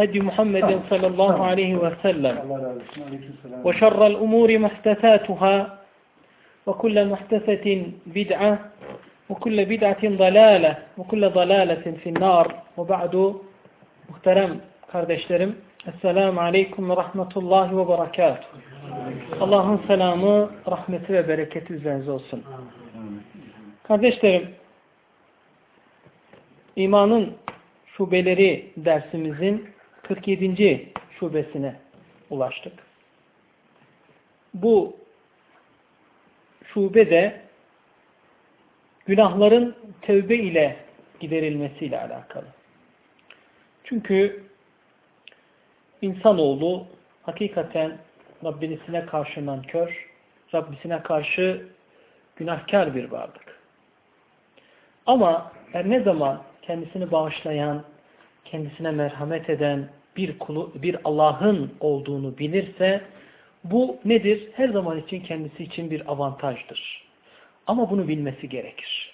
هدي محمد صلى الله عليه وسلم Allah razı olsun. Aleyküm selam. وشر الأمور محدثاتها وكل محدثة بدعة وكل بدعة ضلالة وكل ضلالة في النار وبعد محترم kardeşlerim Esselamu Aleyküm ve Rahmetullahi ve Berekatuhu. Allah'ın selamı, rahmeti ve bereketi üzerinize olsun. Kardeşlerim, imanın şubeleri dersimizin 47. şubesine ulaştık. Bu şube de günahların tevbe ile giderilmesiyle alakalı. Çünkü insanoğlu hakikaten Rabbisine karşı nankör, Rabbisine karşı günahkar bir varlık. Ama her ne zaman kendisini bağışlayan, kendisine merhamet eden bir kulu, bir Allah'ın olduğunu bilirse bu nedir? Her zaman için kendisi için bir avantajdır. Ama bunu bilmesi gerekir.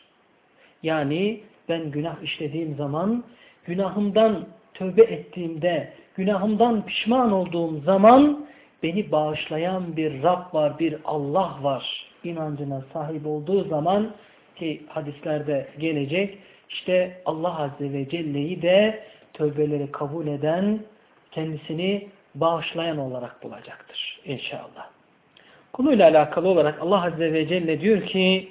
Yani ben günah işlediğim zaman günahımdan tövbe ettiğimde, günahımdan pişman olduğum zaman beni bağışlayan bir Rab var, bir Allah var inancına sahip olduğu zaman ki hadislerde gelecek işte Allah Azze ve Celle'yi de tövbeleri kabul eden, kendisini bağışlayan olarak bulacaktır inşallah. Konuyla alakalı olarak Allah Azze ve Celle diyor ki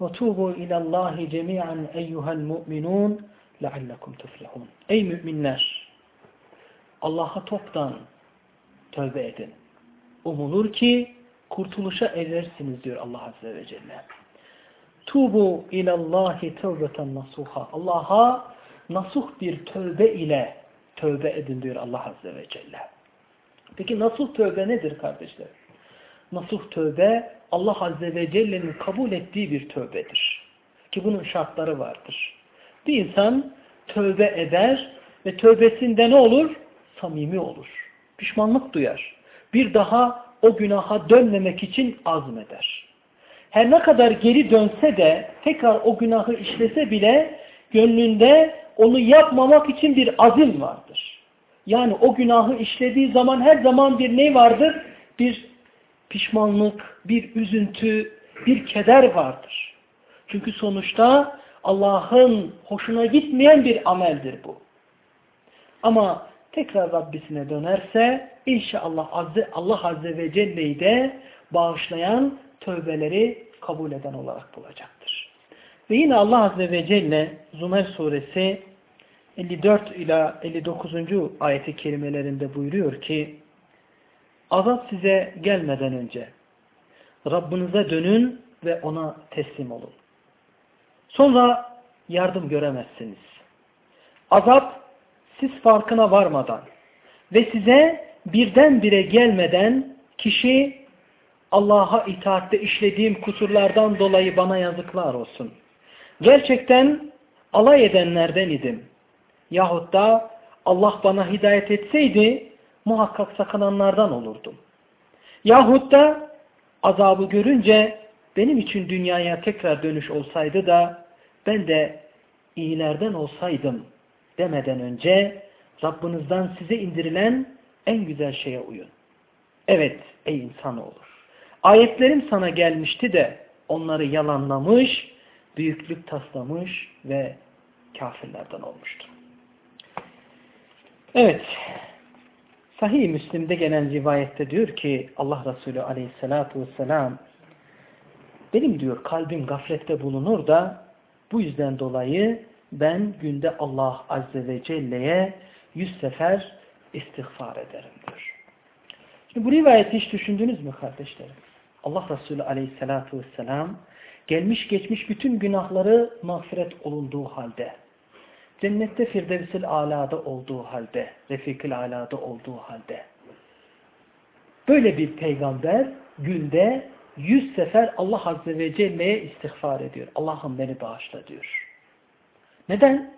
وَتُوبُوا اِلَى اللّٰهِ جَمِيعًا اَيُّهَا الْمُؤْمِنُونَ لَعَلَّكُمْ تُفْلِحُونَ Ey müminler! Allah'a toptan tövbe edin. Umulur ki kurtuluşa erersiniz diyor Allah Azze ve Celle. Tubu ilallahi tevbeten nasuha. Allah'a nasuh bir tövbe ile tövbe edin diyor Allah Azze ve Celle. Peki nasuh tövbe nedir kardeşler? Nasuh tövbe Allah Azze ve Celle'nin kabul ettiği bir tövbedir. Ki bunun şartları vardır. Bir insan tövbe eder ve tövbesinde ne olur? Samimi olur. Pişmanlık duyar. Bir daha o günaha dönmemek için azmeder. Her ne kadar geri dönse de tekrar o günahı işlese bile gönlünde onu yapmamak için bir azim vardır. Yani o günahı işlediği zaman her zaman bir ne vardır? Bir pişmanlık, bir üzüntü, bir keder vardır. Çünkü sonuçta Allah'ın hoşuna gitmeyen bir ameldir bu. Ama tekrar Rabbisine dönerse inşallah Allah Azze ve Celle'yi de bağışlayan tövbeleri kabul eden olarak bulacaktır. Ve yine Allah Azze ve Celle Zümer suresi 54 ila 59. ayeti kelimelerinde buyuruyor ki azap size gelmeden önce Rabbinize dönün ve ona teslim olun. Sonra yardım göremezsiniz. Azap siz farkına varmadan ve size birdenbire gelmeden kişi Allah'a itaatte işlediğim kusurlardan dolayı bana yazıklar olsun. Gerçekten alay edenlerden idim. Yahut da Allah bana hidayet etseydi muhakkak sakınanlardan olurdum. Yahut da azabı görünce benim için dünyaya tekrar dönüş olsaydı da ben de iyilerden olsaydım demeden önce Rabbinizden size indirilen en güzel şeye uyun. Evet ey insan olur. Ayetlerim sana gelmişti de onları yalanlamış, büyüklük taslamış ve kafirlerden olmuştur. Evet. Sahih Müslim'de gelen rivayette diyor ki Allah Resulü aleyhissalatu vesselam benim diyor kalbim gaflette bulunur da bu yüzden dolayı ben günde Allah Azze ve Celle'ye yüz sefer istiğfar ederim diyor. Şimdi bu rivayeti hiç düşündünüz mü kardeşlerim? Allah Resulü aleyhissalatu vesselam gelmiş geçmiş bütün günahları mağfiret olunduğu halde cennette firdevsil alada olduğu halde refikil alada olduğu halde böyle bir peygamber günde yüz sefer Allah Azze ve Celle'ye istiğfar ediyor. Allah'ım beni bağışla diyor. Neden?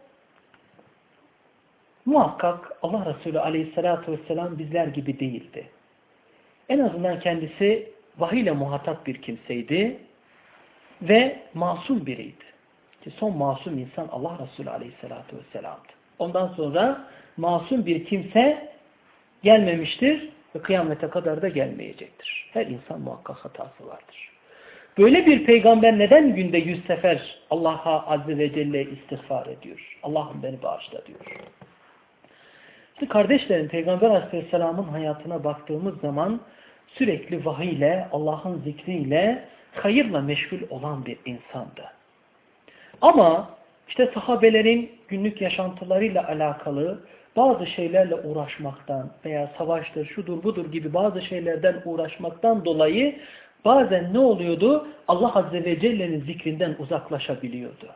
Muhakkak Allah Resulü aleyhissalatu vesselam bizler gibi değildi. En azından kendisi vahiy ile muhatap bir kimseydi ve masum biriydi. Ki son masum insan Allah Resulü aleyhissalatu vesselam'dı. Ondan sonra masum bir kimse gelmemiştir ve kıyamete kadar da gelmeyecektir. Her insan muhakkak hatası vardır. Böyle bir peygamber neden günde yüz sefer Allah'a Azze ve Celle istiğfar ediyor? Allah'ım beni bağışla diyor. İşte kardeşlerim Peygamber Aleyhisselam'ın hayatına baktığımız zaman sürekli vahiy ile, Allah'ın zikriyle, hayırla meşgul olan bir insandı. Ama işte sahabelerin günlük yaşantılarıyla alakalı bazı şeylerle uğraşmaktan veya savaştır, şudur budur gibi bazı şeylerden uğraşmaktan dolayı bazen ne oluyordu? Allah Azze ve Celle'nin zikrinden uzaklaşabiliyordu.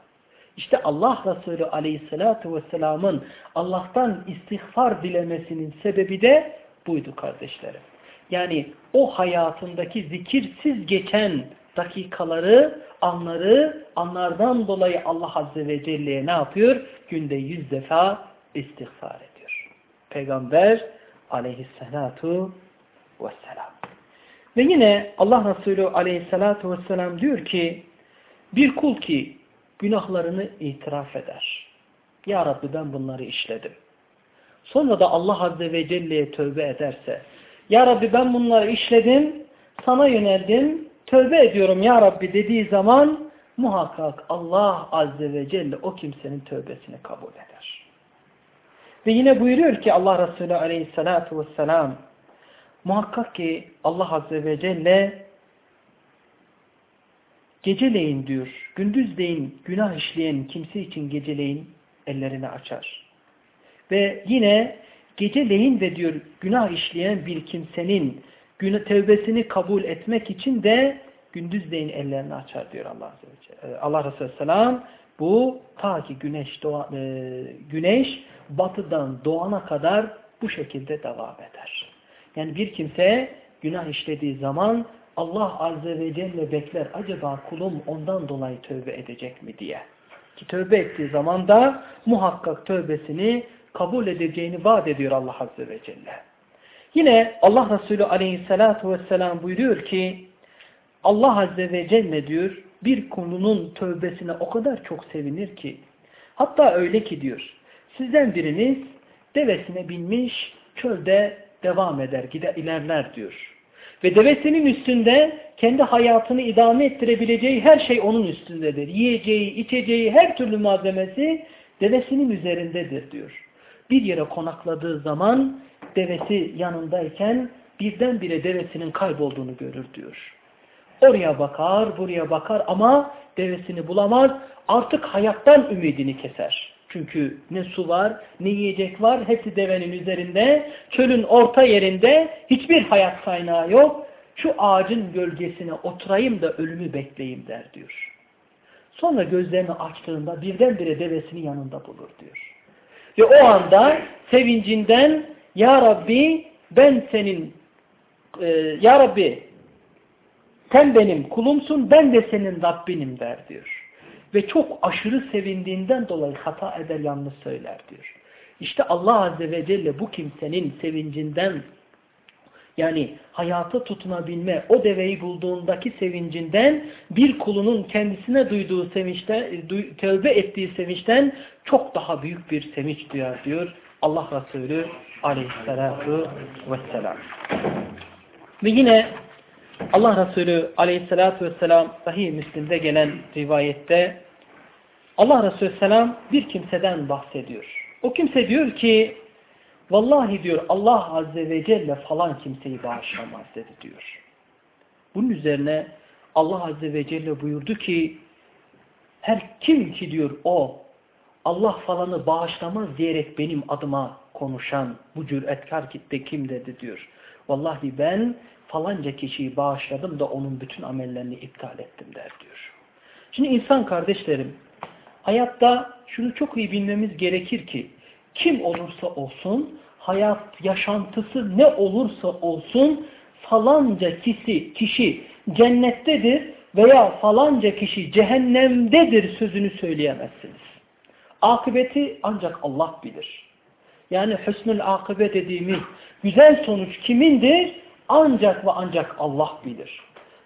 İşte Allah Resulü Aleyhisselatü Vesselam'ın Allah'tan istiğfar dilemesinin sebebi de buydu kardeşlerim. Yani o hayatındaki zikirsiz geçen dakikaları, anları, anlardan dolayı Allah Azze ve Celle'ye ne yapıyor? Günde yüz defa istiğfar ediyor. Peygamber aleyhissalatu vesselam. Ve yine Allah Resulü aleyhissalatu vesselam diyor ki bir kul ki günahlarını itiraf eder. Ya Rabbi ben bunları işledim. Sonra da Allah Azze ve Celle'ye tövbe ederse Ya Rabbi ben bunları işledim, sana yöneldim, tövbe ediyorum Ya Rabbi dediği zaman muhakkak Allah Azze ve Celle o kimsenin tövbesini kabul eder. Ve yine buyuruyor ki Allah Resulü Aleyhisselatü Vesselam muhakkak ki Allah Azze ve Celle geceleyin diyor, gündüzleyin günah işleyen kimse için geceleyin ellerini açar. Ve yine geceleyin ve diyor günah işleyen bir kimsenin günah tevbesini kabul etmek için de gündüzleyin ellerini açar diyor Allah Azze ve Allah Resulü Selam bu ta ki güneş doğa, e, güneş batıdan doğana kadar bu şekilde devam eder. Yani bir kimse günah işlediği zaman Allah Azze ve Celle bekler acaba kulum ondan dolayı tövbe edecek mi diye. Ki tövbe ettiği zaman da muhakkak tövbesini kabul edeceğini vaat ediyor Allah Azze ve Celle. Yine Allah Resulü Aleyhisselatü Vesselam buyuruyor ki Allah Azze ve Celle diyor bir kulunun tövbesine o kadar çok sevinir ki hatta öyle ki diyor sizden biriniz devesine binmiş çölde devam eder gider ilerler diyor. Ve devesinin üstünde kendi hayatını idame ettirebileceği her şey onun üstündedir. Yiyeceği, içeceği, her türlü malzemesi devesinin üzerindedir diyor. Bir yere konakladığı zaman devesi yanındayken birdenbire devesinin kaybolduğunu görür diyor. Oraya bakar, buraya bakar ama devesini bulamaz. Artık hayattan ümidini keser. Çünkü ne su var, ne yiyecek var. Hepsi devenin üzerinde. Çölün orta yerinde hiçbir hayat kaynağı yok. Şu ağacın gölgesine oturayım da ölümü bekleyeyim der diyor. Sonra gözlerini açtığında birdenbire devesini yanında bulur diyor. Ve o anda sevincinden Ya Rabbi ben senin e, Ya Rabbi sen benim kulumsun ben de senin Rabbinim der diyor ve çok aşırı sevindiğinden dolayı hata eder yanlış söyler diyor. İşte Allah Azze ve Celle bu kimsenin sevincinden yani hayata tutunabilme, o deveyi bulduğundaki sevincinden bir kulunun kendisine duyduğu sevinçten, tövbe ettiği sevinçten çok daha büyük bir sevinç duyar diyor Allah Resulü aleyhissalatu vesselam. Ve yine Allah Resulü aleyhissalatu vesselam sahih Müslim'de gelen rivayette Allah Resulü selam bir kimseden bahsediyor. O kimse diyor ki Vallahi diyor Allah Azze ve Celle falan kimseyi bağışlamaz dedi diyor. Bunun üzerine Allah Azze ve Celle buyurdu ki her kim ki diyor o Allah falanı bağışlamaz diyerek benim adıma konuşan bu cüretkar kitle kim dedi diyor. Vallahi ben falanca kişiyi bağışladım da onun bütün amellerini iptal ettim der diyor. Şimdi insan kardeşlerim hayatta şunu çok iyi bilmemiz gerekir ki kim olursa olsun, hayat yaşantısı ne olursa olsun falanca kişi, kişi cennettedir veya falanca kişi cehennemdedir sözünü söyleyemezsiniz. Akıbeti ancak Allah bilir. Yani hüsnül akıbe dediğimiz güzel sonuç kimindir? Ancak ve ancak Allah bilir.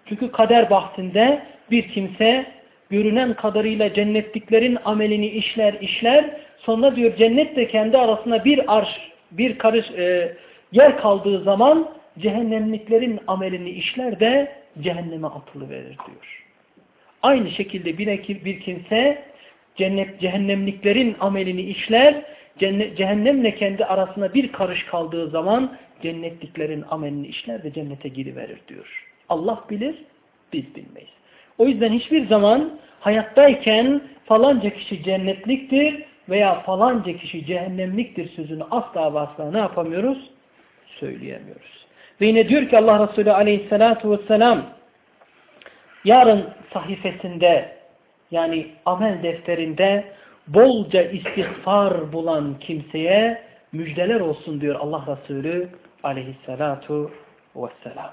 Çünkü kader bahsinde bir kimse görünen kadarıyla cennetliklerin amelini işler işler Sonra diyor cennetle kendi arasında bir arş, bir karış e, yer kaldığı zaman cehennemliklerin amelini işler de cehenneme atılıverir diyor. Aynı şekilde bir, bir kimse cennet, cehennemliklerin amelini işler, cennet, cehennemle kendi arasında bir karış kaldığı zaman cennetliklerin amelini işler de cennete giriverir diyor. Allah bilir, biz bilmeyiz. O yüzden hiçbir zaman hayattayken falanca kişi cennetliktir, veya falanca kişi cehennemliktir sözünü asla ve asla ne yapamıyoruz? Söyleyemiyoruz. Ve yine diyor ki Allah Resulü aleyhissalatu vesselam yarın sahifesinde yani amel defterinde bolca istiğfar bulan kimseye müjdeler olsun diyor Allah Resulü aleyhissalatu vesselam.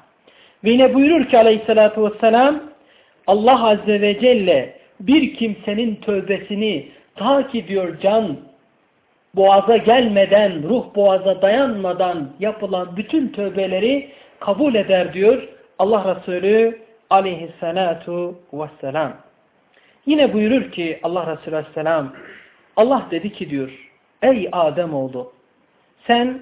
Ve yine buyurur ki aleyhissalatu vesselam Allah Azze ve Celle bir kimsenin tövbesini Ta ki diyor can boğaza gelmeden, ruh boğaza dayanmadan yapılan bütün tövbeleri kabul eder diyor Allah Resulü aleyhissalatu vesselam. Yine buyurur ki Allah Resulü aleyhisselam Allah dedi ki diyor ey Adem oğlu sen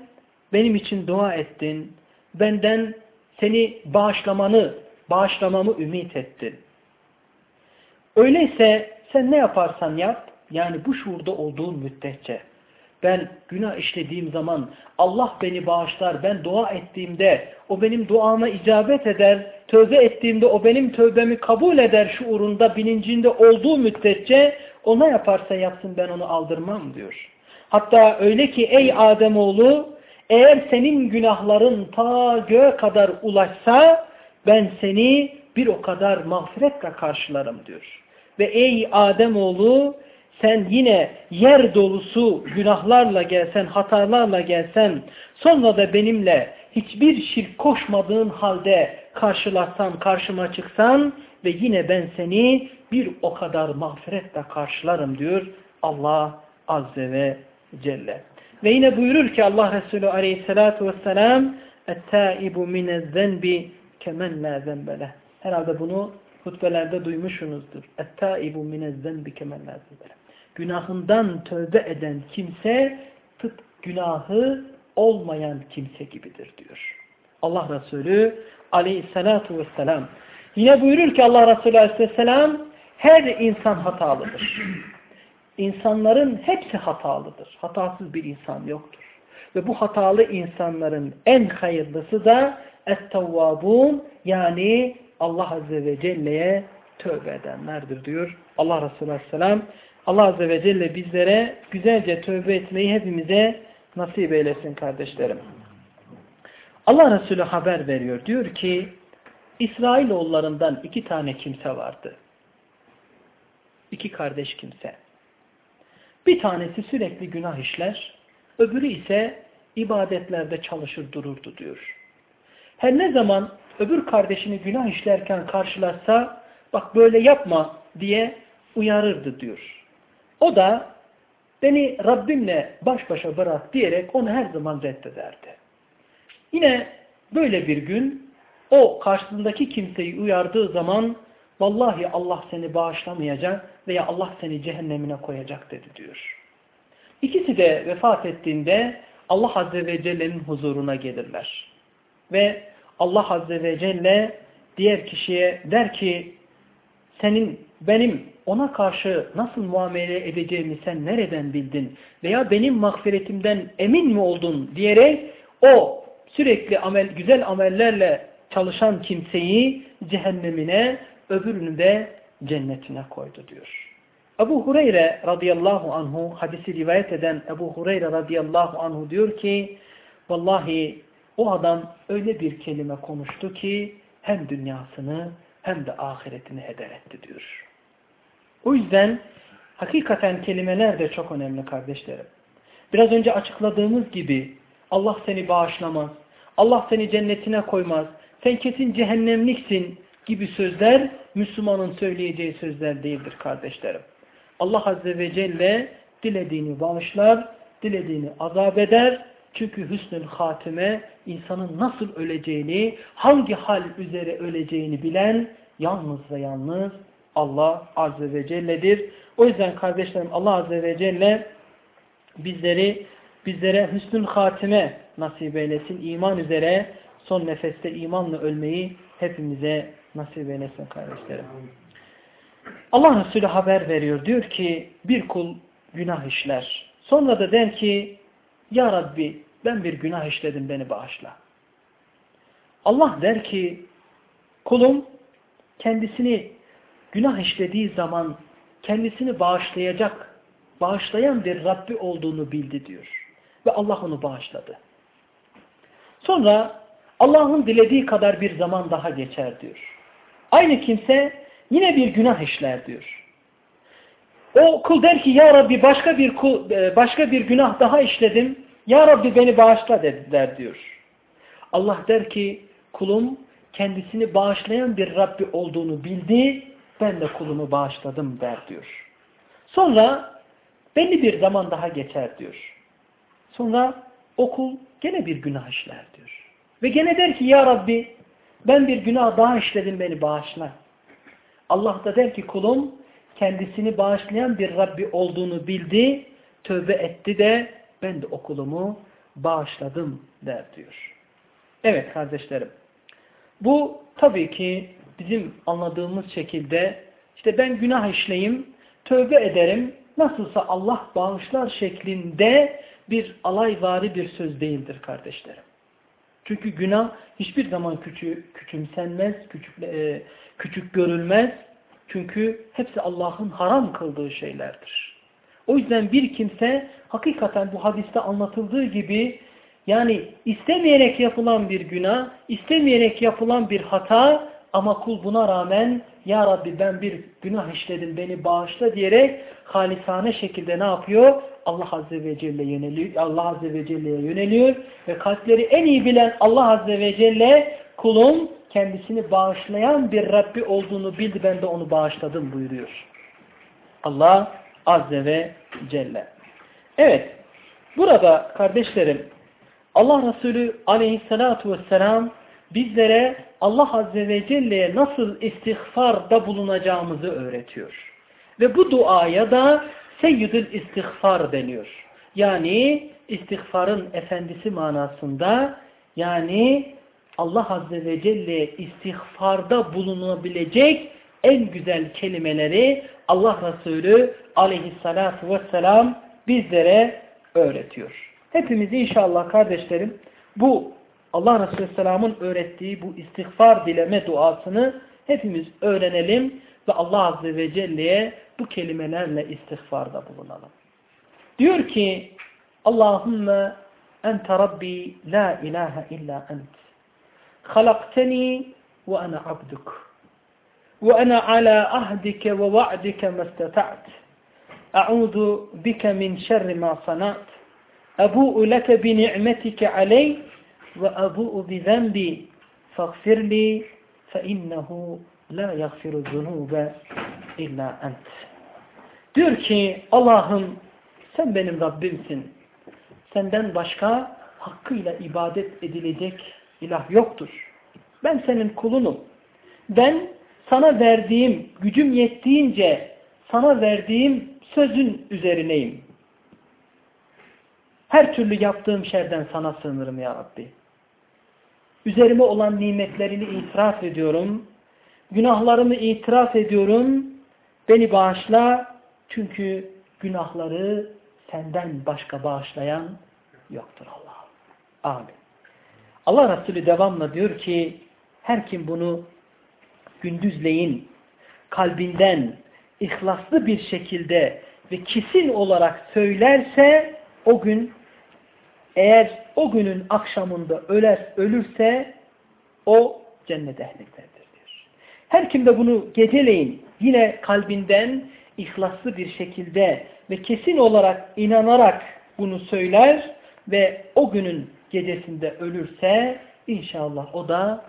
benim için dua ettin benden seni bağışlamanı bağışlamamı ümit ettin. Öyleyse sen ne yaparsan yap yani bu şuurda olduğun müddetçe ben günah işlediğim zaman Allah beni bağışlar, ben dua ettiğimde o benim duama icabet eder, tövbe ettiğimde o benim tövbemi kabul eder şuurunda, bilincinde olduğu müddetçe ona yaparsa yapsın ben onu aldırmam diyor. Hatta öyle ki ey Ademoğlu eğer senin günahların ta göğe kadar ulaşsa ben seni bir o kadar mağfiretle karşılarım diyor. Ve ey Ademoğlu sen yine yer dolusu günahlarla gelsen, hatalarla gelsen, sonra da benimle hiçbir şirk koşmadığın halde karşılarsan, karşıma çıksan ve yine ben seni bir o kadar mağfiretle karşılarım diyor Allah Azze ve Celle. Ve yine buyurur ki Allah Resulü Aleyhisselatü Vesselam اَتَّائِبُ مِنَ الذَّنْبِ كَمَنْ لَا ذَنْبَ Herhalde bunu hutbelerde duymuşsunuzdur. اَتَّائِبُ مِنَ الذَّنْبِ كَمَنْ لَا ذَنْبَ günahından tövbe eden kimse tıp günahı olmayan kimse gibidir diyor. Allah Resulü aleyhissalatu vesselam. Yine buyurur ki Allah Resulü aleyhisselam her insan hatalıdır. İnsanların hepsi hatalıdır. Hatasız bir insan yoktur. Ve bu hatalı insanların en hayırlısı da et-tevvabun yani Allah Azze ve Celle'ye tövbe edenlerdir diyor Allah Resulü Aleyhisselam. Allah Azze ve Celle bizlere güzelce tövbe etmeyi hepimize nasip eylesin kardeşlerim. Allah Resulü haber veriyor. Diyor ki İsrailoğullarından iki tane kimse vardı. İki kardeş kimse. Bir tanesi sürekli günah işler, öbürü ise ibadetlerde çalışır dururdu diyor. Her ne zaman öbür kardeşini günah işlerken karşılarsa bak böyle yapma diye uyarırdı diyor. O da beni Rabbimle baş başa bırak diyerek onu her zaman reddederdi. Yine böyle bir gün o karşısındaki kimseyi uyardığı zaman vallahi Allah seni bağışlamayacak veya Allah seni cehennemine koyacak dedi diyor. İkisi de vefat ettiğinde Allah Azze ve Celle'nin huzuruna gelirler. Ve Allah Azze ve Celle diğer kişiye der ki senin benim ona karşı nasıl muamele edeceğimi sen nereden bildin veya benim mağfiretimden emin mi oldun diyerek o sürekli amel güzel amellerle çalışan kimseyi cehennemine öbürünü de cennetine koydu diyor. Ebu Hureyre radıyallahu anhu hadisi rivayet eden Ebu Hureyre radıyallahu anhu diyor ki vallahi o adam öyle bir kelime konuştu ki hem dünyasını hem de ahiretini heder etti diyor. O yüzden hakikaten kelimeler de çok önemli kardeşlerim. Biraz önce açıkladığımız gibi Allah seni bağışlamaz, Allah seni cennetine koymaz, sen kesin cehennemliksin gibi sözler Müslümanın söyleyeceği sözler değildir kardeşlerim. Allah Azze ve Celle dilediğini bağışlar, dilediğini azap eder. Çünkü hüsnül hatime insanın nasıl öleceğini, hangi hal üzere öleceğini bilen yalnız ve yalnız Allah Azze ve Celle'dir. O yüzden kardeşlerim Allah Azze ve Celle bizleri bizlere hüsnül hatime nasip eylesin. İman üzere son nefeste imanla ölmeyi hepimize nasip eylesin kardeşlerim. Allah Resulü haber veriyor. Diyor ki bir kul günah işler. Sonra da der ki Ya Rabbi ben bir günah işledim beni bağışla. Allah der ki kulum kendisini günah işlediği zaman kendisini bağışlayacak, bağışlayan bir Rabbi olduğunu bildi diyor. Ve Allah onu bağışladı. Sonra Allah'ın dilediği kadar bir zaman daha geçer diyor. Aynı kimse yine bir günah işler diyor. O kul der ki ya Rabbi başka bir kul, e, başka bir günah daha işledim. Ya Rabbi beni bağışla dediler diyor. Allah der ki kulum kendisini bağışlayan bir Rabbi olduğunu bildi. Ben de kulumu bağışladım der diyor. Sonra belli bir zaman daha geçer diyor. Sonra o kul gene bir günah işler diyor. Ve gene der ki ya Rabbi ben bir günah daha işledim beni bağışla. Allah da der ki kulum kendisini bağışlayan bir Rabbi olduğunu bildi, tövbe etti de ben de o kulumu bağışladım der diyor. Evet kardeşlerim. Bu tabii ki bizim anladığımız şekilde işte ben günah işleyim, tövbe ederim, nasılsa Allah bağışlar şeklinde bir alayvari bir söz değildir kardeşlerim. Çünkü günah hiçbir zaman küçük, küçümsenmez, küçük, e, küçük görülmez. Çünkü hepsi Allah'ın haram kıldığı şeylerdir. O yüzden bir kimse hakikaten bu hadiste anlatıldığı gibi yani istemeyerek yapılan bir günah, istemeyerek yapılan bir hata ama kul buna rağmen Ya Rabbi ben bir günah işledim beni bağışla diyerek halisane şekilde ne yapıyor? Allah Azze ve Celle yöneliyor, Allah Azze ve Celle'ye yöneliyor ve kalpleri en iyi bilen Allah Azze ve Celle kulun kendisini bağışlayan bir Rabbi olduğunu bildi ben de onu bağışladım buyuruyor. Allah Azze ve Celle. Evet burada kardeşlerim Allah Resulü aleyhissalatu vesselam bizlere Allah Azze ve Celle'ye nasıl istiğfarda bulunacağımızı öğretiyor. Ve bu duaya da seyyidül istiğfar deniyor. Yani istiğfarın efendisi manasında yani Allah Azze ve Celle istiğfarda bulunabilecek en güzel kelimeleri Allah Resulü aleyhissalatu vesselam bizlere öğretiyor. Hepimiz inşallah kardeşlerim bu Allah Resulü Selam'ın öğrettiği bu istiğfar dileme duasını hepimiz öğrenelim ve Allah Azze ve Celle'ye bu kelimelerle istiğfarda bulunalım. Diyor ki Allahümme ente Rabbi la ilahe illa ent. Halakteni ve ana abduk. Ve ana ala ahdike ve va'dike mesteta'at. A'udhu bike min şerri ma sanat. Ebu'u leke bi ni'metike aleyh ve ebu'u bi zenbi. Faghfir li fe innehu la yaghfiru zunube illa ent. Diyor ki Allah'ım sen benim Rabbimsin. Senden başka hakkıyla ibadet edilecek ilah yoktur. Ben senin kulunum. Ben sana verdiğim, gücüm yettiğince sana verdiğim sözün üzerineyim. Her türlü yaptığım şerden sana sığınırım ya Rabbi. Üzerime olan nimetlerini itiraf ediyorum. Günahlarımı itiraf ediyorum. Beni bağışla çünkü günahları senden başka bağışlayan yoktur Allah. Amin. Allah Resulü devamla diyor ki her kim bunu gündüzleyin kalbinden ihlaslı bir şekilde ve kesin olarak söylerse o gün eğer o günün akşamında öler, ölürse o cennet ehlindendir diyor. Her kim de bunu geceleyin yine kalbinden ihlaslı bir şekilde ve kesin olarak inanarak bunu söyler ve o günün gecesinde ölürse inşallah o da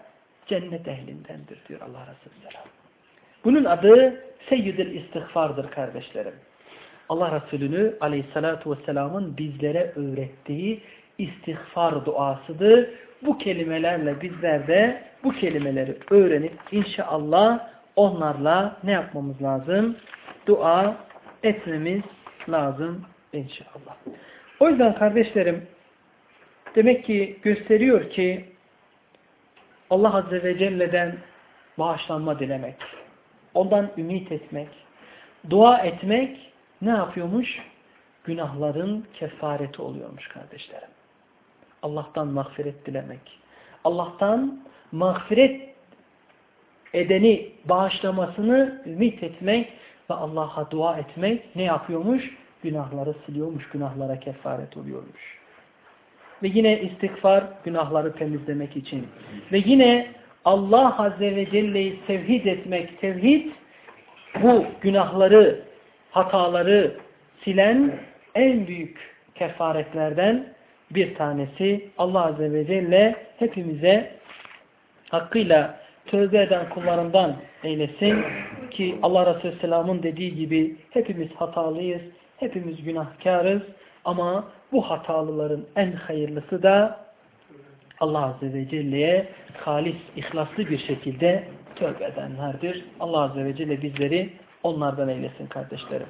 cennet ehlindendir diyor Allah Resulü Selam. Bunun adı Seyyidül İstiğfar'dır kardeşlerim. Allah Resulü'nü aleyhissalatu vesselamın bizlere öğrettiği istiğfar duasıdır. Bu kelimelerle bizler de bu kelimeleri öğrenip inşallah onlarla ne yapmamız lazım? Dua etmemiz lazım inşallah. O yüzden kardeşlerim demek ki gösteriyor ki Allah Azze ve Celle'den bağışlanma dilemek, ondan ümit etmek, dua etmek ne yapıyormuş? Günahların kefareti oluyormuş kardeşlerim. Allah'tan mağfiret dilemek. Allah'tan mağfiret edeni bağışlamasını ümit etmek ve Allah'a dua etmek ne yapıyormuş? Günahları siliyormuş, günahlara kefaret oluyormuş. Ve yine istiğfar günahları temizlemek için. Ve yine Allah Azze ve Celle'yi tevhid etmek, tevhid bu günahları, hataları silen en büyük kefaretlerden bir tanesi. Allah Azze ve Celle hepimize hakkıyla tövbe eden kullarından eylesin ki Allah Resulü Selam'ın dediği gibi hepimiz hatalıyız, hepimiz günahkarız ama bu hatalıların en hayırlısı da Allah Azze ve Celle'ye halis, ihlaslı bir şekilde tövbe edenlerdir. Allah Azze ve Celle bizleri onlardan eylesin kardeşlerim.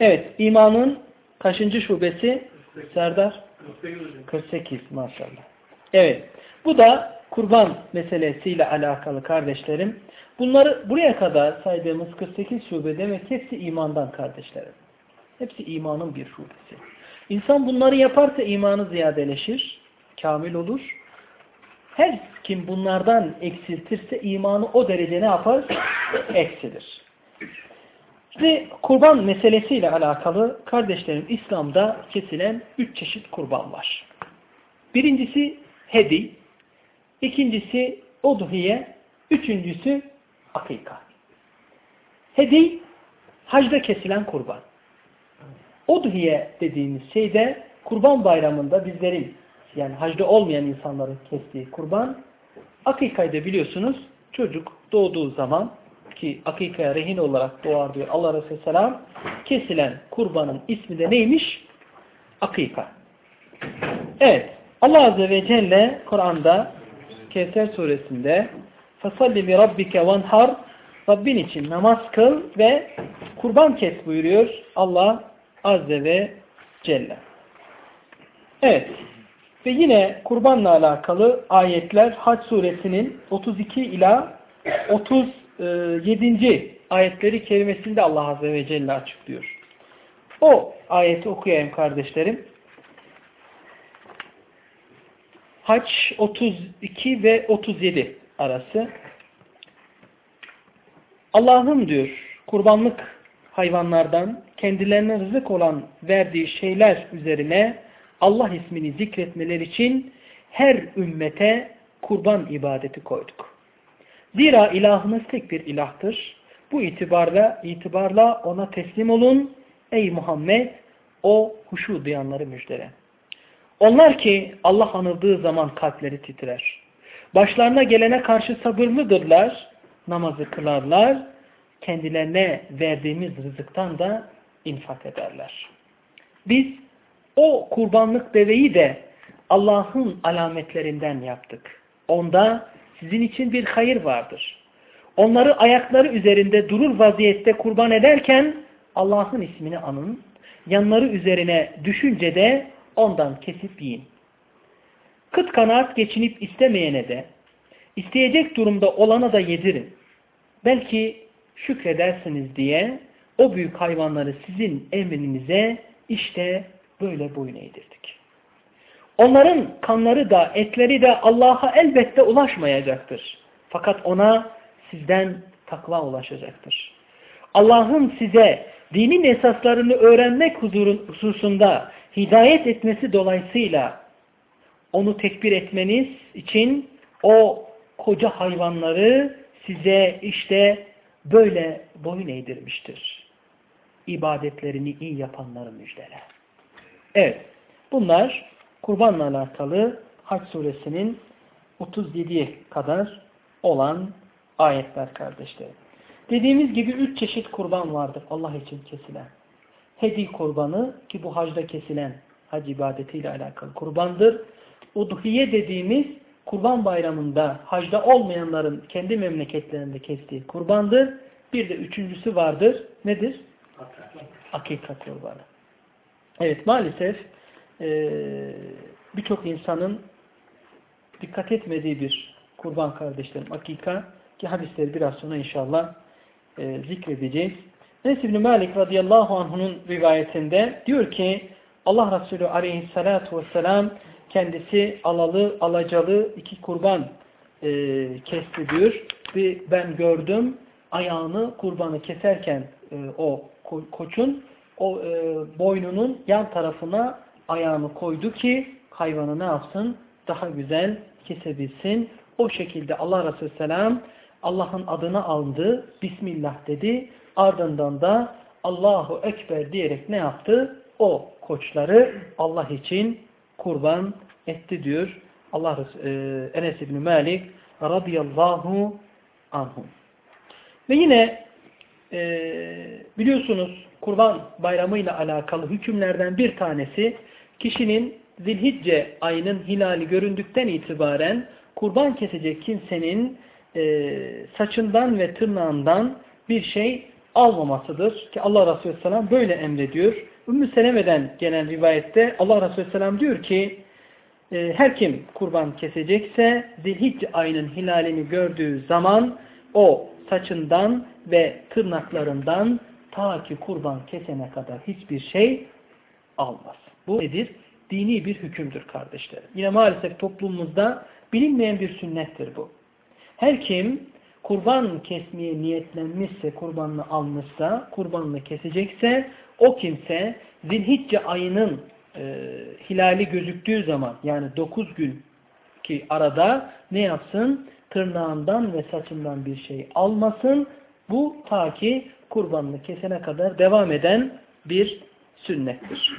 Evet, imanın kaçıncı şubesi? Serdar? 48 maşallah. Evet, bu da kurban meselesiyle alakalı kardeşlerim. Bunları buraya kadar saydığımız 48 şube demek hepsi imandan kardeşlerim. Hepsi imanın bir şubesi. İnsan bunları yaparsa imanı ziyadeleşir, kamil olur. Her kim bunlardan eksiltirse imanı o derece ne yapar? Eksilir. İşte kurban meselesiyle alakalı kardeşlerim İslam'da kesilen üç çeşit kurban var. Birincisi hedi, ikincisi odhiye, üçüncüsü akika. Hedi, hacda kesilen kurban. Odhiye dediğimiz şey de kurban bayramında bizlerin yani hacda olmayan insanların kestiği kurban. Akikayı biliyorsunuz çocuk doğduğu zaman ki akikaya rehin olarak doğar diyor Allah Resulü Selam kesilen kurbanın ismi de neymiş? Akika. Evet. Allah Azze ve Celle Kur'an'da Kevser suresinde فَصَلِّ لِرَبِّكَ وَنْحَرْ Rabbin için namaz kıl ve kurban kes buyuruyor Allah Azze ve Celle. Evet. Ve yine kurbanla alakalı ayetler Hac suresinin 32 ila 37. ayetleri kelimesinde Allah Azze ve Celle açıklıyor. O ayeti okuyayım kardeşlerim. Hac 32 ve 37 arası. Allah'ım diyor kurbanlık hayvanlardan kendilerine rızık olan verdiği şeyler üzerine Allah ismini zikretmeleri için her ümmete kurban ibadeti koyduk. Zira ilahımız tek bir ilahtır. Bu itibarla, itibarla ona teslim olun. Ey Muhammed o huşu duyanları müjdele. Onlar ki Allah anıldığı zaman kalpleri titrer. Başlarına gelene karşı sabırlıdırlar, namazı kılarlar, kendilerine verdiğimiz rızıktan da infak ederler. biz o kurbanlık deveyi de Allah'ın alametlerinden yaptık. Onda sizin için bir hayır vardır. Onları ayakları üzerinde durur vaziyette kurban ederken Allah'ın ismini anın. Yanları üzerine düşünce de ondan kesip yiyin. Kıt kanaat geçinip istemeyene de, isteyecek durumda olana da yedirin. Belki şükredersiniz diye o büyük hayvanları sizin emrinize işte böyle boyun eğdirdik. Onların kanları da etleri de Allah'a elbette ulaşmayacaktır. Fakat ona sizden takva ulaşacaktır. Allah'ın size dinin esaslarını öğrenmek hususunda hidayet etmesi dolayısıyla onu tekbir etmeniz için o koca hayvanları size işte böyle boyun eğdirmiştir. İbadetlerini iyi yapanları müjdele. Evet, bunlar kurbanla alakalı Hac suresinin 37'ye kadar olan ayetler kardeşlerim. Dediğimiz gibi üç çeşit kurban vardır Allah için kesilen. Hedi kurbanı ki bu hacda kesilen hac ibadetiyle alakalı kurbandır. Udhiye dediğimiz kurban bayramında hacda olmayanların kendi memleketlerinde kestiği kurbandır. Bir de üçüncüsü vardır. Nedir? Akika kurbanı. Evet maalesef e, birçok insanın dikkat etmediği bir kurban kardeşlerim. Akika ki hadisleri biraz sonra inşallah e, zikredeceğiz. Enes İbni Malik radıyallahu anh'unun rivayetinde diyor ki Allah Resulü aleyhissalatu vesselam kendisi alalı alacalı iki kurban e, kesti diyor. Ve ben gördüm ayağını kurbanı keserken e, o ko koçun o e, boynunun yan tarafına ayağını koydu ki hayvanı ne yapsın? Daha güzel kesebilsin. O şekilde Allah Resulü Selam Allah'ın adını aldı. Bismillah dedi. Ardından da Allahu Ekber diyerek ne yaptı? O koçları Allah için kurban etti diyor. Allah e, Enes İbni Malik radıyallahu anhum. Ve yine e, biliyorsunuz kurban bayramıyla alakalı hükümlerden bir tanesi kişinin zilhicce ayının hilali göründükten itibaren kurban kesecek kimsenin e, saçından ve tırnağından bir şey almamasıdır. Ki Allah Resulü Selam böyle emrediyor. Ümmü Seleme'den gelen rivayette Allah Resulü Selam diyor ki e, her kim kurban kesecekse zilhicce ayının hilalini gördüğü zaman o saçından ve tırnaklarından ta ki kurban kesene kadar hiçbir şey almaz. Bu nedir? Dini bir hükümdür kardeşlerim. Yine maalesef toplumumuzda bilinmeyen bir sünnettir bu. Her kim kurban kesmeye niyetlenmişse, kurbanını almışsa, kurbanını kesecekse, o kimse zilhicce ayının e, hilali gözüktüğü zaman yani 9 gün ki arada ne yapsın? Tırnağından ve saçından bir şey almasın. Bu ta ki kurbanını kesene kadar devam eden bir sünnettir.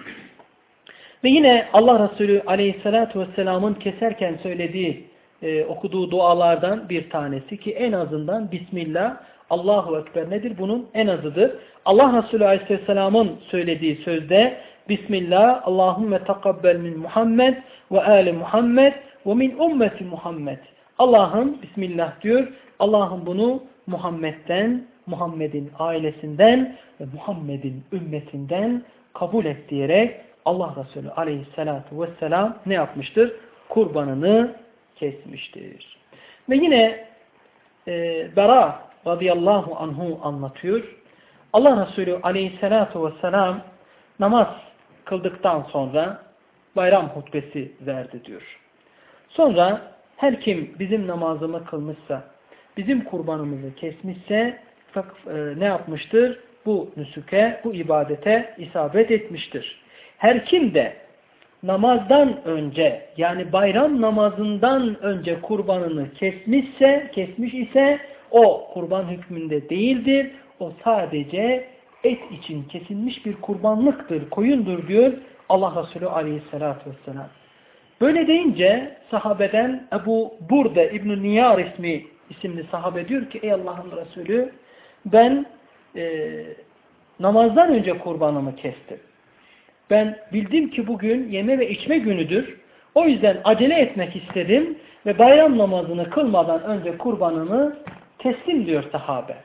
Ve yine Allah Resulü aleyhissalatu vesselamın keserken söylediği, e, okuduğu dualardan bir tanesi ki en azından Bismillah, Allahu Ekber nedir? Bunun en azıdır. Allah Resulü aleyhisselamın söylediği sözde Bismillah, Allahümme takabbel min Muhammed ve ali Muhammed ve min ümmeti Muhammed. Allah'ım Bismillah diyor. Allah'ım bunu Muhammed'den, Muhammed'in ailesinden ve Muhammed'in ümmetinden kabul et diyerek Allah Resulü aleyhissalatu vesselam ne yapmıştır? Kurbanını kesmiştir. Ve yine e, Bera radıyallahu anhu anlatıyor. Allah Resulü aleyhissalatu vesselam namaz kıldıktan sonra bayram hutbesi verdi diyor. Sonra her kim bizim namazımı kılmışsa, bizim kurbanımızı kesmişse e, ne yapmıştır? Bu nüsuke, bu ibadete isabet etmiştir. Her kim de namazdan önce yani bayram namazından önce kurbanını kesmişse, kesmiş ise o kurban hükmünde değildir. O sadece et için kesilmiş bir kurbanlıktır, koyundur diyor Allah Resulü aleyhissalatü vesselam. Böyle deyince sahabeden Ebu Burda İbn-i Niyar ismi isimli sahabe diyor ki ey Allah'ın Resulü ben e, namazdan önce kurbanımı kestim. Ben bildim ki bugün yeme ve içme günüdür. O yüzden acele etmek istedim ve bayram namazını kılmadan önce kurbanımı kestim diyor sahabe.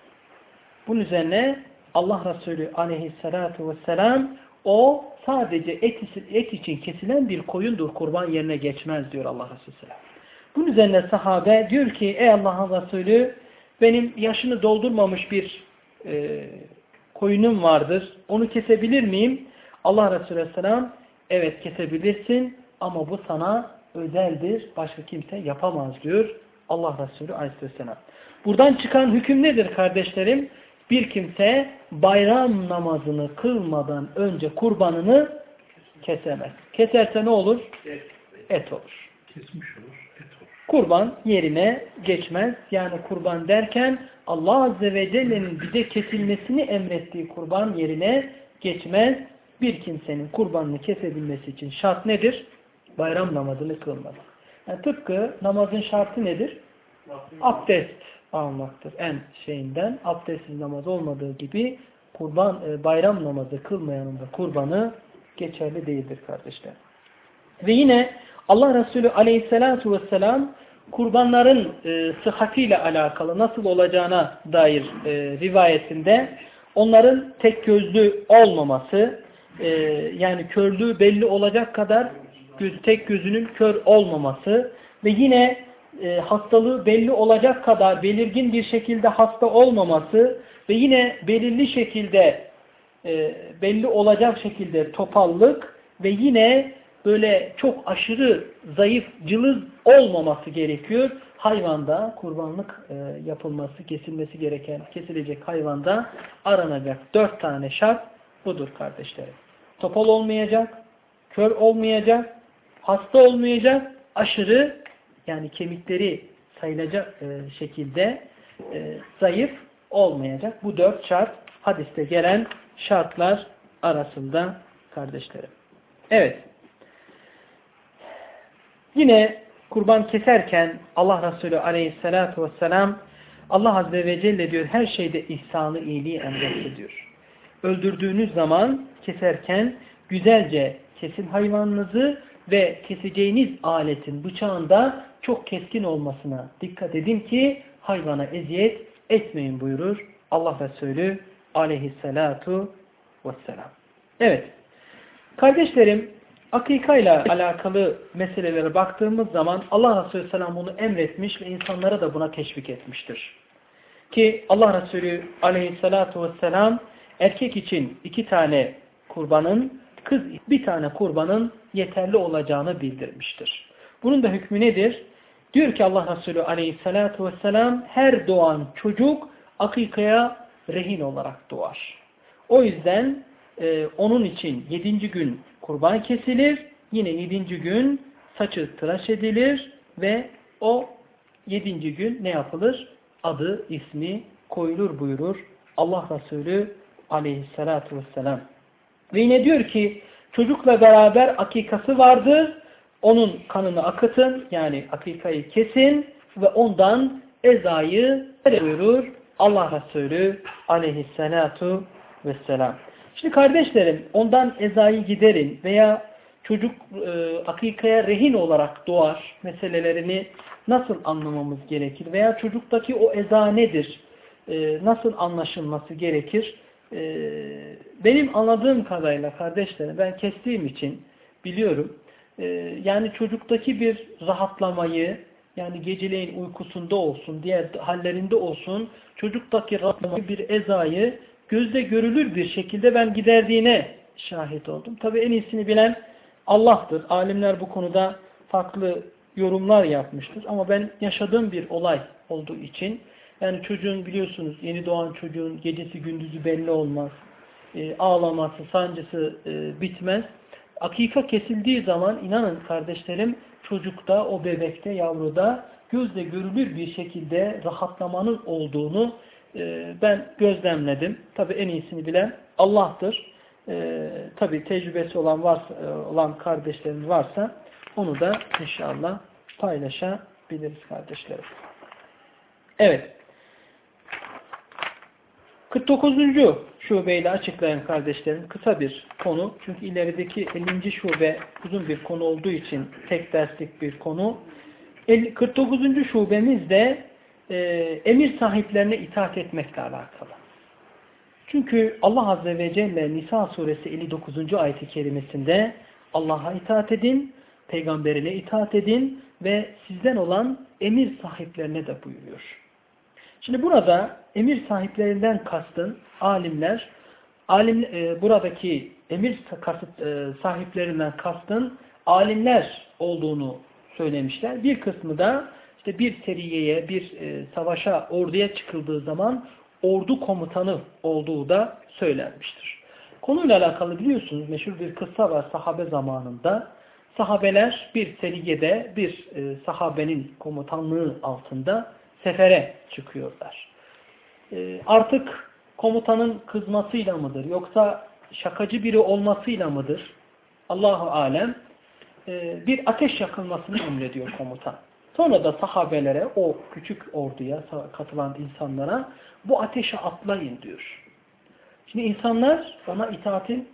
Bunun üzerine Allah Resulü aleyhissalatu vesselam o sadece et, et için kesilen bir koyundur kurban yerine geçmez diyor Allah Resulü. Bunun üzerine sahabe diyor ki ey Allah'ın Resulü benim yaşını doldurmamış bir e, koyunum vardır. Onu kesebilir miyim? Allah Resulü selam evet kesebilirsin ama bu sana özeldir. Başka kimse yapamaz diyor Allah Resulü aleyhisselam. Buradan çıkan hüküm nedir kardeşlerim? Bir kimse bayram namazını kılmadan önce kurbanını kesemez. Keserse ne olur? Et olur. Kesmiş olur. Et olur. Kurban yerine geçmez. Yani kurban derken Allah Azze ve Celle'nin bize kesilmesini emrettiği kurban yerine geçmez. Bir kimsenin kurbanını kesebilmesi için şart nedir? Bayram namazını kılmak. Yani tıpkı namazın şartı nedir? Abdest almaktır en şeyinden. Abdestsiz namaz olmadığı gibi kurban e, bayram namazı kılmayanın da kurbanı geçerli değildir kardeşler. Ve yine Allah Resulü aleyhissalatu vesselam kurbanların e, sıhhatiyle alakalı nasıl olacağına dair e, rivayetinde onların tek gözlü olmaması e, yani körlüğü belli olacak kadar göz, tek gözünün kör olmaması ve yine e, hastalığı belli olacak kadar belirgin bir şekilde hasta olmaması ve yine belirli şekilde e, belli olacak şekilde topallık ve yine böyle çok aşırı zayıf, cılız olmaması gerekiyor. Hayvanda kurbanlık e, yapılması, kesilmesi gereken, kesilecek hayvanda aranacak dört tane şart budur kardeşlerim. Topal olmayacak, kör olmayacak, hasta olmayacak, aşırı yani kemikleri sayılacak e, şekilde e, zayıf olmayacak. Bu dört şart hadiste gelen şartlar arasında kardeşlerim. Evet. Yine kurban keserken Allah Resulü aleyhissalatu vesselam Allah Azze ve Celle diyor her şeyde ihsanı iyiliği emrediyor. Öldürdüğünüz zaman keserken güzelce kesin hayvanınızı ve keseceğiniz aletin bıçağında çok keskin olmasına dikkat edin ki hayvana eziyet etmeyin buyurur Allah Resulü aleyhissalatu vesselam. Evet. Kardeşlerim akikayla alakalı meselelere baktığımız zaman Allah Resulü Selam bunu emretmiş ve insanlara da buna teşvik etmiştir. Ki Allah Resulü aleyhissalatu vesselam erkek için iki tane kurbanın, kız bir tane kurbanın yeterli olacağını bildirmiştir. Bunun da hükmü nedir? Diyor ki Allah Resulü aleyhissalatu vesselam her doğan çocuk akikaya rehin olarak doğar. O yüzden e, onun için yedinci gün kurban kesilir. Yine yedinci gün saçı tıraş edilir ve o yedinci gün ne yapılır? Adı, ismi koyulur buyurur Allah Resulü aleyhissalatu vesselam. Ve yine diyor ki çocukla beraber akikası vardır. Onun kanını akıtın yani akikayı kesin ve ondan ezayı buyurur Allah Resulü aleyhissalatu vesselam. Şimdi kardeşlerim ondan ezayı giderin veya çocuk e, akikaya rehin olarak doğar meselelerini nasıl anlamamız gerekir? Veya çocuktaki o eza nedir? E, nasıl anlaşılması gerekir? E, benim anladığım kadarıyla kardeşlerim ben kestiğim için biliyorum. E, yani çocuktaki bir rahatlamayı yani geceleyin uykusunda olsun, diğer hallerinde olsun çocuktaki rahatlamayı bir ezayı gözle görülür bir şekilde ben giderdiğine şahit oldum. Tabi en iyisini bilen Allah'tır. Alimler bu konuda farklı yorumlar yapmıştır. Ama ben yaşadığım bir olay olduğu için yani çocuğun biliyorsunuz yeni doğan çocuğun gecesi gündüzü belli olmaz. E, ağlaması, sancısı e, bitmez. Akika kesildiği zaman inanın kardeşlerim çocukta, o bebekte, yavruda gözle görülür bir şekilde rahatlamanın olduğunu e, ben gözlemledim. Tabi en iyisini bilen Allah'tır. E, Tabi tecrübesi olan varsa, e, olan kardeşlerimiz varsa onu da inşallah paylaşabiliriz kardeşlerim. Evet. 49. şubeyle açıklayan kardeşlerim kısa bir konu. Çünkü ilerideki 50. şube uzun bir konu olduğu için tek derslik bir konu. 50 49. şubemiz de e, emir sahiplerine itaat etmekle alakalı. Çünkü Allah Azze ve Celle Nisa suresi 59. ayeti kerimesinde Allah'a itaat edin, peygamberine itaat edin ve sizden olan emir sahiplerine de buyuruyor. Şimdi burada emir sahiplerinden kastın alimler, alim e, buradaki emir kasıt, e, sahiplerinden kastın alimler olduğunu söylemişler. Bir kısmı da işte bir seriyeye, bir e, savaşa, orduya çıkıldığı zaman ordu komutanı olduğu da söylenmiştir. Konuyla alakalı biliyorsunuz meşhur bir kıssa var sahabe zamanında. Sahabeler bir seriyede bir e, sahabenin komutanlığı altında sefere çıkıyorlar. E, artık komutanın kızmasıyla mıdır yoksa şakacı biri olmasıyla mıdır? Allahu alem e, bir ateş yakılmasını emrediyor komutan. Sonra da sahabelere, o küçük orduya katılan insanlara bu ateşe atlayın diyor. Şimdi insanlar ona itaatin,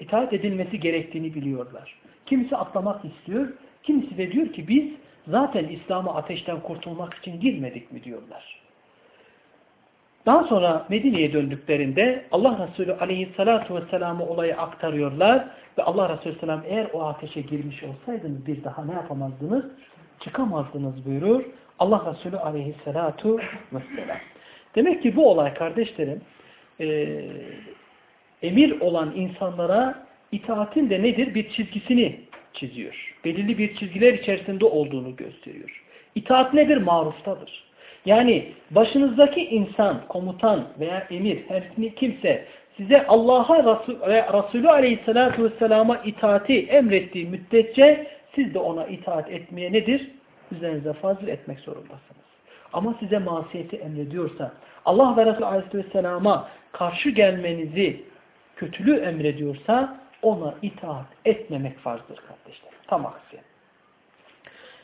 itaat edilmesi gerektiğini biliyorlar. Kimisi atlamak istiyor, kimisi de diyor ki biz zaten İslam'a ateşten kurtulmak için girmedik mi diyorlar. Daha sonra Medine'ye döndüklerinde Allah Resulü aleyhissalatu vesselam'ı olayı aktarıyorlar ve Allah Resulü selam eğer o ateşe girmiş olsaydınız bir daha ne yapamazdınız? Çıkamazdınız buyurur Allah Resulü aleyhissalatu vesselam. Demek ki bu olay kardeşlerim e, emir olan insanlara itaatin de nedir? Bir çizgisini çiziyor. Belirli bir çizgiler içerisinde olduğunu gösteriyor. İtaat nedir? Maruftadır. Yani başınızdaki insan, komutan veya emir, her kimse size Allah'a ve Resulü Aleyhisselatü Vesselam'a itaati emrettiği müddetçe siz de ona itaat etmeye nedir? Üzerinize fazıl etmek zorundasınız. Ama size masiyeti emrediyorsa, Allah ve Resulü Aleyhisselam'a karşı gelmenizi kötülüğü emrediyorsa ona itaat etmemek farzdır kardeşler. Tam aksi.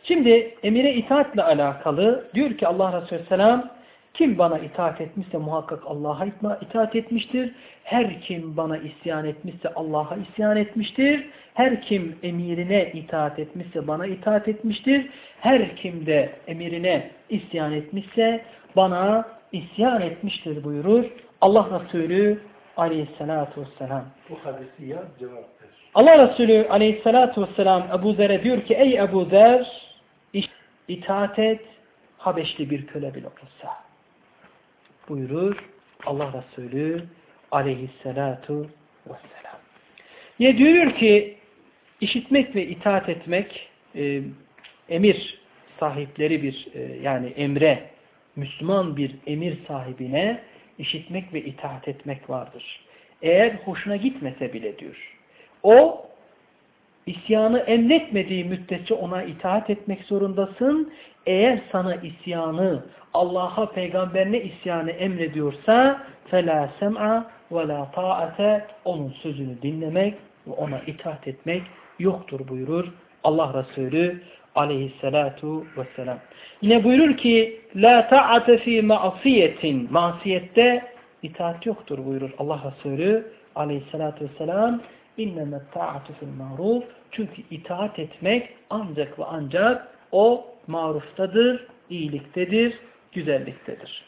Şimdi emire itaatle alakalı diyor ki Allah Resulü Selam kim bana itaat etmişse muhakkak Allah'a itaat etmiştir. Her kim bana isyan etmişse Allah'a isyan etmiştir. Her kim emirine itaat etmişse bana itaat etmiştir. Her kim de emirine isyan etmişse bana isyan etmiştir buyurur. Allah Resulü aleyhissalatu vesselam. Bu hadisi ya cevap ver. Allah Resulü aleyhissalatu vesselam Ebu Zer'e diyor ki ey Ebu Zer itaat et Habeşli bir köle bile olsa. Buyurur Allah Resulü aleyhissalatu vesselam. Yine diyor ki işitmek ve itaat etmek e, emir sahipleri bir e, yani emre Müslüman bir emir sahibine işitmek ve itaat etmek vardır. Eğer hoşuna gitmese bile diyor. O isyanı emretmediği müddetçe ona itaat etmek zorundasın. Eğer sana isyanı, Allah'a, peygamberine isyanı emrediyorsa فَلَا سَمْعَ وَلَا طَاعَةَ Onun sözünü dinlemek ve ona itaat etmek yoktur buyurur Allah Resulü aleyhissalatu vesselam. Yine buyurur ki la ta'ate fi ma'siyetin masiyette itaat yoktur buyurur Allah Resulü aleyhissalatu vesselam inneme ta'atu fil maruf çünkü itaat etmek ancak ve ancak o maruftadır, iyiliktedir, güzelliktedir.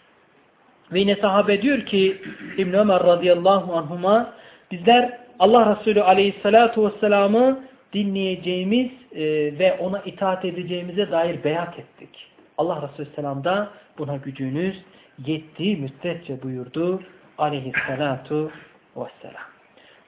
Ve yine sahabe diyor ki İbn Ömer radıyallahu anhuma bizler Allah Resulü aleyhissalatu vesselam'ı dinleyeceğimiz e, ve ona itaat edeceğimize dair beyat ettik. Allah Resulü Selam da buna gücünüz yettiği müddetçe buyurdu aleyhissalatu vesselam.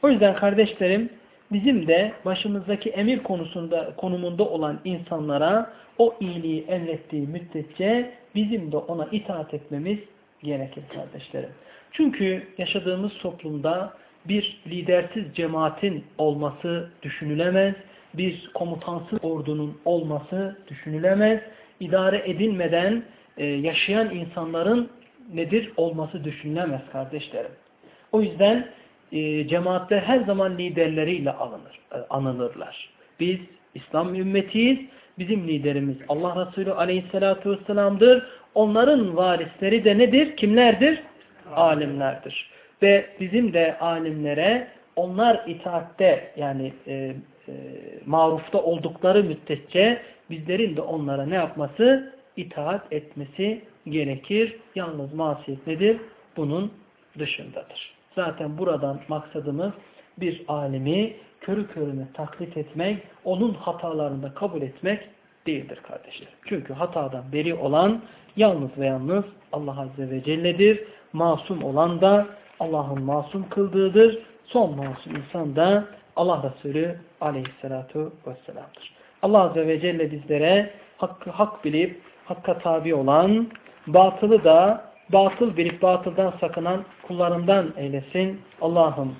O yüzden kardeşlerim bizim de başımızdaki emir konusunda konumunda olan insanlara o iyiliği emrettiği müddetçe bizim de ona itaat etmemiz gerekir kardeşlerim. Çünkü yaşadığımız toplumda bir lidersiz cemaatin olması düşünülemez. Bir komutansız ordunun olması düşünülemez. İdare edilmeden e, yaşayan insanların nedir olması düşünülemez kardeşlerim. O yüzden e, cemaatler her zaman liderleriyle alınır, e, anılırlar. Biz İslam ümmetiyiz. Bizim liderimiz Allah Resulü aleyhissalatu vesselam'dır. Onların varisleri de nedir? Kimlerdir? Alimlerdir. Ve bizim de alimlere onlar itaatte yani e, e, marufta oldukları müddetçe bizlerin de onlara ne yapması? itaat etmesi gerekir. Yalnız masiyet nedir? Bunun dışındadır. Zaten buradan maksadımız bir alimi körü körüne taklit etmek, onun hatalarını da kabul etmek değildir kardeşler. Çünkü hatadan beri olan yalnız ve yalnız Allah Azze ve Celle'dir. Masum olan da Allah'ın masum kıldığıdır. Son masum insan da Allah Resulü Aleyhisselatu Vesselam'dır. Allah Azze ve Celle bizlere hakkı hak bilip hakka tabi olan, batılı da batıl bilip batıldan sakınan kullarından eylesin. Allah'ım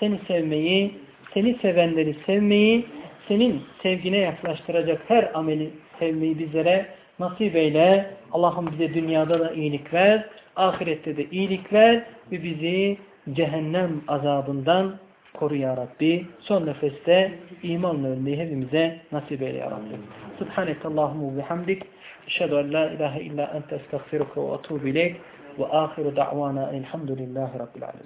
seni sevmeyi, seni sevenleri sevmeyi, senin sevgine yaklaştıracak her ameli sevmeyi bizlere nasip eyle. Allah'ım bize dünyada da iyilik ver, ahirette de iyilik ver ve bizi cehennem azabından koru ya Rabbi. Son nefeste imanla ölmeyi hepimize nasip eyle ya Rabbi. Subhaneke Allahumma ve bihamdik. Eşhedü en la ilahe illa ente estağfiruke ve etûbü ileyk. Ve ahiru da'vana elhamdülillahi rabbil alemin.